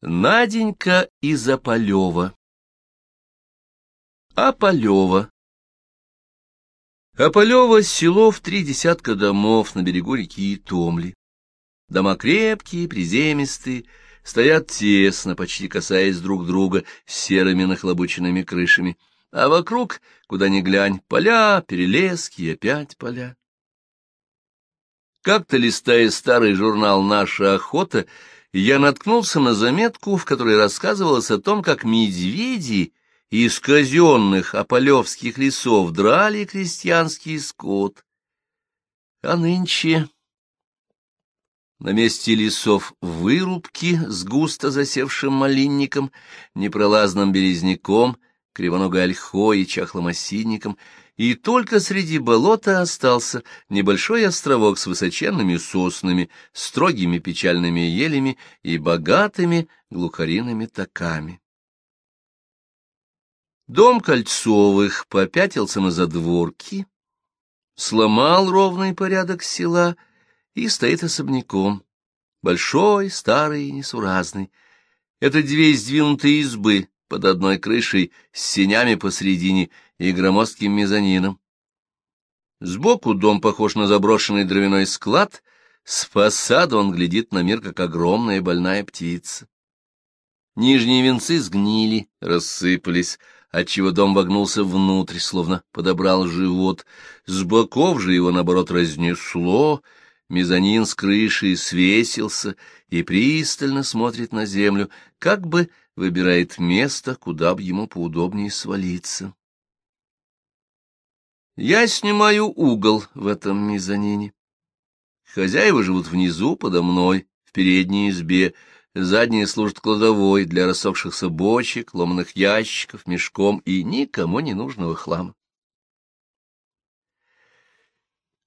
Наденька из Ополева Ополева Ополева — село в три десятка домов на берегу реки Томли. Дома крепкие, приземистые, стоят тесно, почти касаясь друг друга серыми нахлобученными крышами, а вокруг, куда ни глянь, поля, перелески и опять поля. Как-то, листая старый журнал «Наша охота», я наткнулся на заметку, в которой рассказывалось о том, как медведи из казенных ополевских лесов драли крестьянский скот. А нынче на месте лесов вырубки с густо засевшим малинником, непролазным березняком, кривоногой ольхой и чахлым осинником, и только среди болота остался небольшой островок с высоченными соснами, строгими печальными елями и богатыми глухариными таками. Дом Кольцовых попятился на задворки, сломал ровный порядок села и стоит особняком, большой, старый и несуразный. Это две сдвинутые избы под одной крышей с сенями посредине и громоздким мезонином. Сбоку дом похож на заброшенный дровяной склад, с фасада он глядит на мир, как огромная больная птица. Нижние венцы сгнили, рассыпались, отчего дом вогнулся внутрь, словно подобрал живот. С боков же его, наоборот, разнесло, мезонин с крыши свесился и пристально смотрит на землю, как бы выбирает место, куда бы ему поудобнее свалиться. Я снимаю угол в этом мезонине. Хозяева живут внизу, подо мной, в передней избе, Задняя служит кладовой для рассохшихся бочек, ломаных ящиков, мешком и никому не нужного хлама.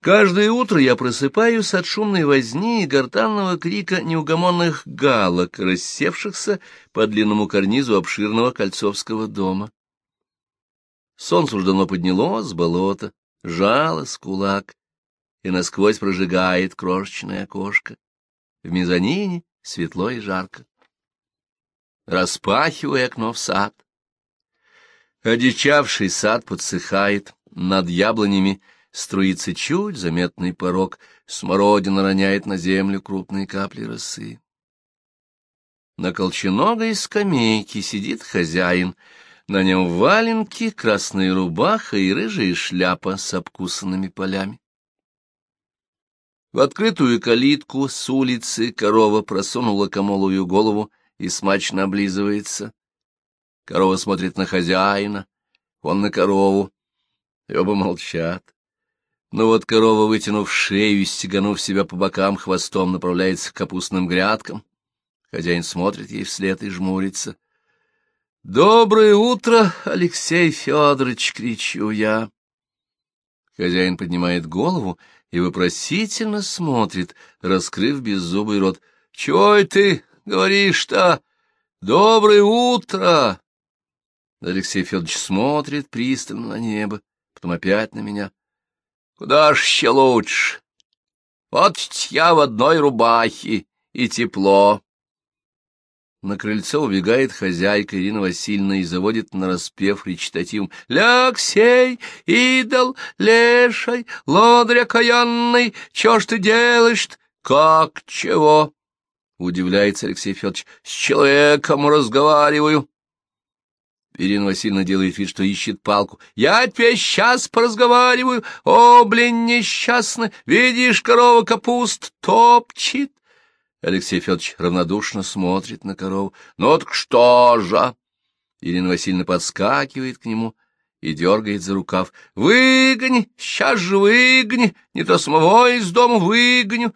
Каждое утро я просыпаюсь от шумной возни и гортанного крика неугомонных галок, рассевшихся по длинному карнизу обширного кольцовского дома. Солнце уж давно поднялось с болота, жало с кулак и насквозь прожигает крошечное окошко. В мезонине светло и жарко. Распахивая окно в сад. Одичавший сад подсыхает, над яблонями струится чуть заметный порог, смородина роняет на землю крупные капли росы. На колченогой скамейке сидит хозяин, на нем валенки, красная рубаха и рыжая шляпа с обкусанными полями. В открытую калитку с улицы корова просунула комолую голову и смачно облизывается. Корова смотрит на хозяина, он на корову, и оба молчат. Но вот корова, вытянув шею и стеганув себя по бокам, хвостом направляется к капустным грядкам. Хозяин смотрит ей вслед и жмурится. — Доброе утро, Алексей Федорович! — кричу я. Хозяин поднимает голову и вопросительно смотрит, раскрыв беззубый рот. — Чего ты говоришь-то? Доброе утро! Алексей Федорович смотрит пристально на небо, потом опять на меня. — Куда ж еще лучше? Вот я в одной рубахе, и тепло. На крыльцо убегает хозяйка Ирина Васильевна и заводит на распев речитативом «Ляксей, идол, лешай, лодырь окаянный, чё ж ты делаешь -то? «Как чего?» — удивляется Алексей Федорович. «С человеком разговариваю». Ирина Васильевна делает вид, что ищет палку. «Я тебе сейчас поразговариваю, о, блин, несчастный, видишь, корова капуст топчет». Алексей Федорович равнодушно смотрит на корову. «Ну вот что же?» Ирина Васильевна подскакивает к нему и дергает за рукав. «Выгони! Сейчас же выгони! Не то самого из дома выгоню!»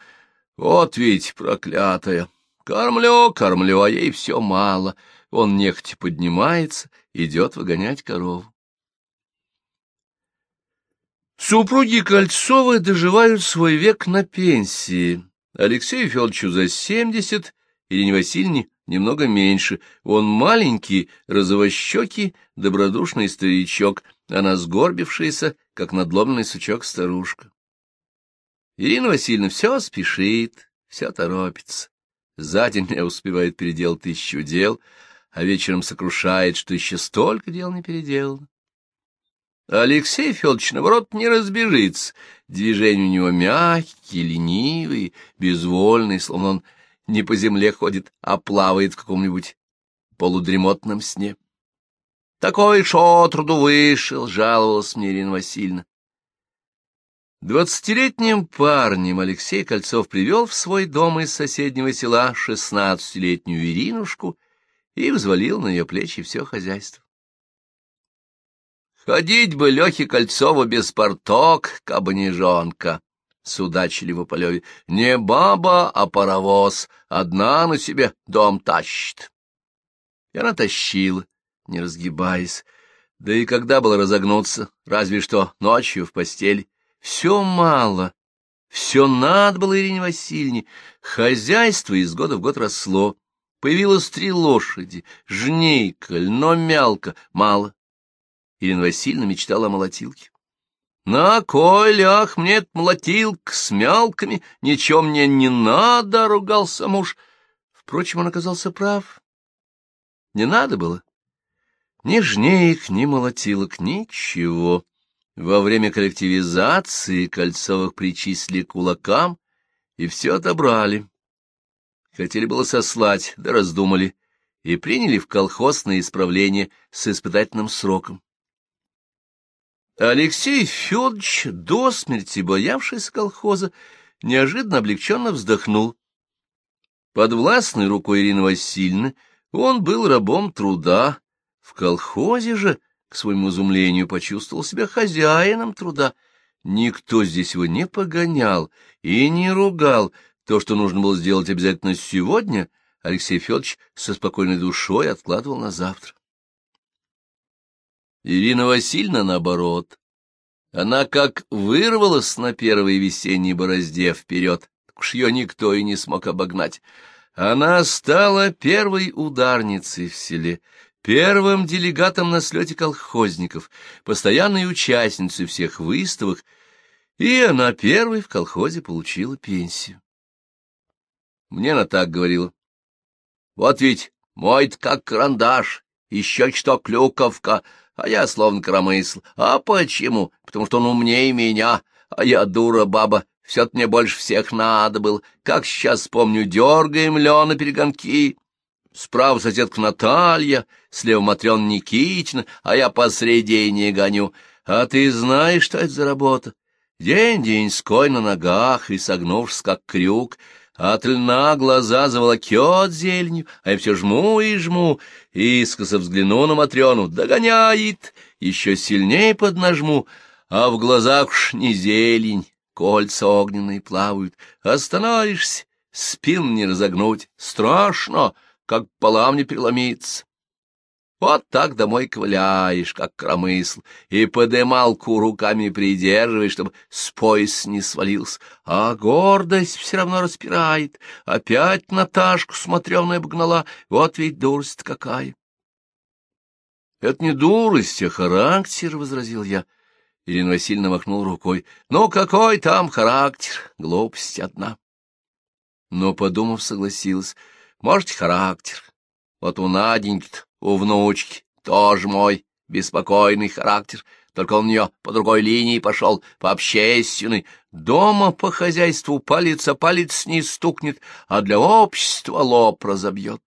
Вот ведь проклятая! Кормлю, кормлю, а ей все мало. Он нехотя поднимается, идет выгонять корову. Супруги Кольцовы доживают свой век на пенсии. Алексею Федоровичу за семьдесят, Ирине Васильевне немного меньше. Он маленький, розовощекий, добродушный старичок, она сгорбившаяся, как надломленный сучок старушка. Ирина Васильевна все спешит, все торопится. За день не успевает переделать тысячу дел, а вечером сокрушает, что еще столько дел не переделано. Алексей Федорович, наоборот, не разбежится. Движения у него мягкие, ленивые, безвольные, словно он не по земле ходит, а плавает в каком-нибудь полудремотном сне. Такой шо труду вышел, жаловалась мне Ирина Васильевна. Двадцатилетним парнем Алексей Кольцов привел в свой дом из соседнего села шестнадцатилетнюю Иринушку и взвалил на ее плечи все хозяйство. Ходить бы Лехе Кольцову без порток, кабы не жонка, — судачили в Ополеве. Не баба, а паровоз, одна на себе дом тащит. И она тащила, не разгибаясь. Да и когда было разогнуться, разве что ночью в постель. Все мало, все надо было Ирине Васильевне. Хозяйство из года в год росло. Появилось три лошади, жнейка, льно-мялка, мало. Ирина Васильевна мечтала о молотилке. «На кой лях мне молотилка с мялками, ничего мне не надо», — ругался муж. Впрочем, он оказался прав. Не надо было. Ни жнеек, ни молотилок, ничего. Во время коллективизации Кольцовых причислили кулакам и все отобрали. Хотели было сослать, да раздумали, и приняли в колхоз на исправление с испытательным сроком. Алексей Федорович, до смерти боявшийся колхоза, неожиданно облегченно вздохнул. Под властной рукой Ирины Васильевны он был рабом труда. В колхозе же, к своему изумлению, почувствовал себя хозяином труда. Никто здесь его не погонял и не ругал. То, что нужно было сделать обязательно сегодня, Алексей Федорович со спокойной душой откладывал на завтра. Ирина Васильевна, наоборот. Она как вырвалась на первой весенней борозде вперед, так уж ее никто и не смог обогнать. Она стала первой ударницей в селе, первым делегатом на слете колхозников, постоянной участницей всех выставок, и она первой в колхозе получила пенсию. Мне она так говорила. Вот ведь мой-то как карандаш, еще что клюковка, а я словно коромысл. А почему? Потому что он умнее меня, а я дура баба. Все-то мне больше всех надо было. Как сейчас помню, дергаем Лена перегонки. Справа соседка Наталья, слева Матрена Никитична, а я посредине гоню. А ты знаешь, что это за работа? День-деньской на ногах и согнувшись, как крюк, от льна глаза заволокет зеленью, а я все жму и жму, искоса взгляну на Матрёну, догоняет, еще сильнее поднажму, а в глазах уж не зелень, кольца огненные плавают. Остановишься, спин не разогнуть, страшно, как полам не переломиться. Вот так домой ковыляешь, как кромысл, и подымалку руками придерживаешь, чтобы с пояс не свалился. А гордость все равно распирает. Опять Наташку смотревная обгнала. Вот ведь дурость какая. — Это не дурость, а характер, — возразил я. Ирина Васильевна махнул рукой. — Ну, какой там характер? Глупость одна. Но, подумав, согласилась. — Может, характер. Вот у Наденьки у внучки тоже мой беспокойный характер, только он у нее по другой линии пошел, по общественной. Дома по хозяйству палец о палец не стукнет, а для общества лоб разобьет.